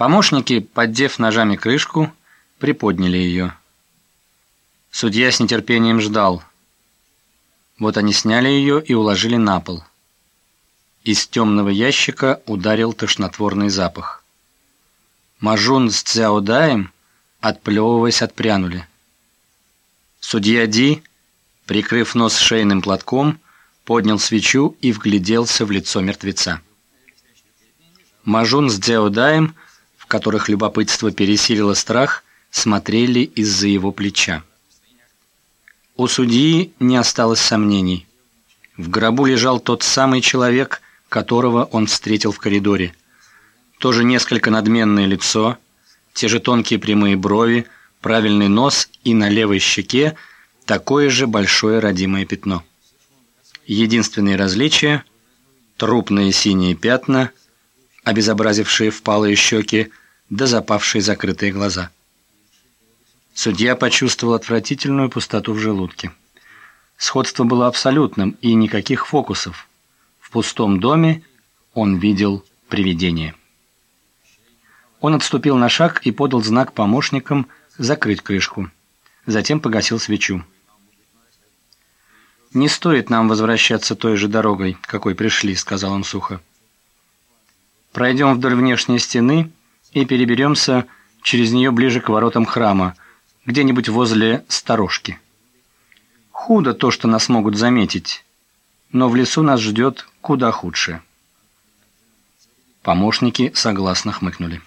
Помощники, поддев ножами крышку, приподняли ее. Судья с нетерпением ждал. Вот они сняли ее и уложили на пол. Из темного ящика ударил тошнотворный запах. Мажун с Цзяодаем, отплевываясь, отпрянули. Судья Ди, прикрыв нос шейным платком, поднял свечу и вгляделся в лицо мертвеца. Мажун с Дзяодаем – которых любопытство пересилило страх, смотрели из-за его плеча. У судьи не осталось сомнений. В гробу лежал тот самый человек, которого он встретил в коридоре. Тоже несколько надменное лицо, те же тонкие прямые брови, правильный нос и на левой щеке такое же большое родимое пятно. Единственное различие – трупные синие пятна, обезобразившие впалые щеки, да запавшие закрытые глаза. Судья почувствовал отвратительную пустоту в желудке. Сходство было абсолютным и никаких фокусов. В пустом доме он видел привидение. Он отступил на шаг и подал знак помощникам закрыть крышку. Затем погасил свечу. «Не стоит нам возвращаться той же дорогой, какой пришли», — сказал он сухо. «Пройдем вдоль внешней стены и переберемся через нее ближе к воротам храма, где-нибудь возле сторожки. Худо то, что нас могут заметить, но в лесу нас ждет куда худшее. Помощники согласно хмыкнули.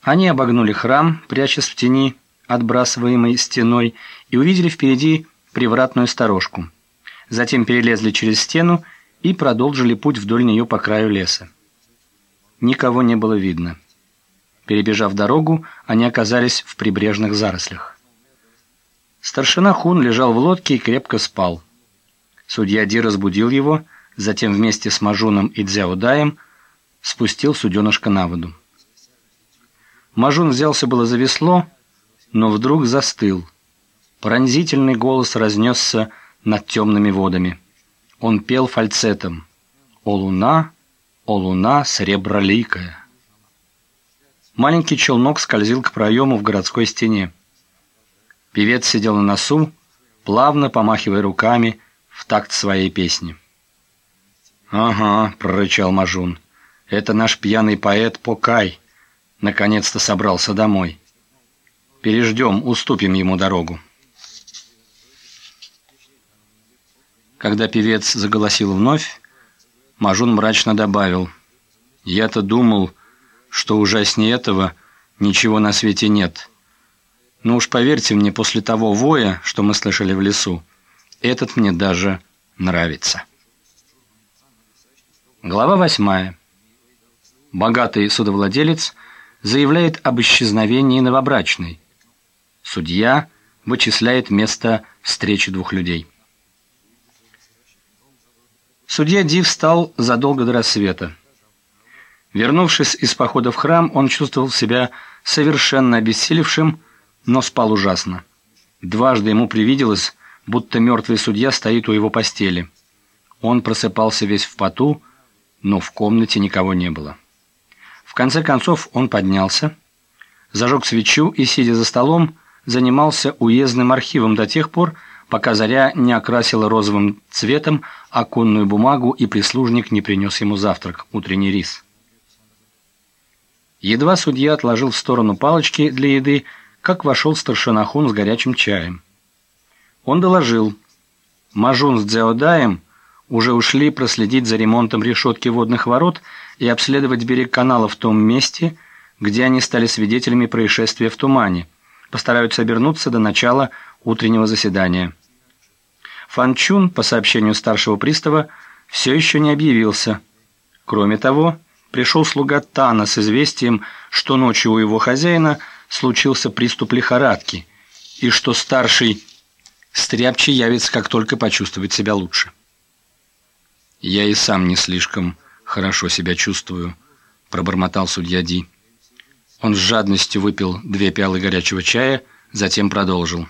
Они обогнули храм, прячась в тени, отбрасываемой стеной, и увидели впереди привратную сторожку. Затем перелезли через стену и продолжили путь вдоль нее по краю леса. Никого не было видно. Перебежав дорогу, они оказались в прибрежных зарослях. Старшина Хун лежал в лодке и крепко спал. Судья Ди разбудил его, затем вместе с Мажуном и Дзяудаем спустил суденышко на воду. Мажун взялся было за весло, но вдруг застыл. Пронзительный голос разнесся над темными водами. Он пел фальцетом «О луна, о луна среброликая. Маленький челнок скользил к проему в городской стене. Певец сидел на носу, плавно помахивая руками в такт своей песни. «Ага», — прорычал Мажун, — «это наш пьяный поэт Покай. Наконец-то собрался домой. Переждем, уступим ему дорогу». Когда певец заголосил вновь, Мажун мрачно добавил. «Я-то думал, что ужаснее этого ничего на свете нет. Но уж поверьте мне, после того воя, что мы слышали в лесу, этот мне даже нравится». Глава восьмая. Богатый судовладелец заявляет об исчезновении новобрачной. Судья вычисляет место встречи двух людей. Судья Ди встал задолго до рассвета. Вернувшись из похода в храм, он чувствовал себя совершенно обессилевшим, но спал ужасно. Дважды ему привиделось, будто мертвый судья стоит у его постели. Он просыпался весь в поту, но в комнате никого не было. В конце концов он поднялся, зажег свечу и, сидя за столом, занимался уездным архивом до тех пор, пока заря не окрасила розовым цветом оконную бумагу и прислужник не принес ему завтрак, утренний рис. Едва судья отложил в сторону палочки для еды, как вошел старшинахун с горячим чаем. Он доложил. Мажун с Дзяодаем уже ушли проследить за ремонтом решетки водных ворот и обследовать берег канала в том месте, где они стали свидетелями происшествия в тумане. Постараются обернуться до начала утреннего заседания. Фан Чун, по сообщению старшего пристава, все еще не объявился. Кроме того, пришел слуга Тана с известием, что ночью у его хозяина случился приступ лихорадки, и что старший стряпчий явится, как только почувствует себя лучше. «Я и сам не слишком хорошо себя чувствую», — пробормотал судья Ди. Он с жадностью выпил две пиалы горячего чая, затем продолжил.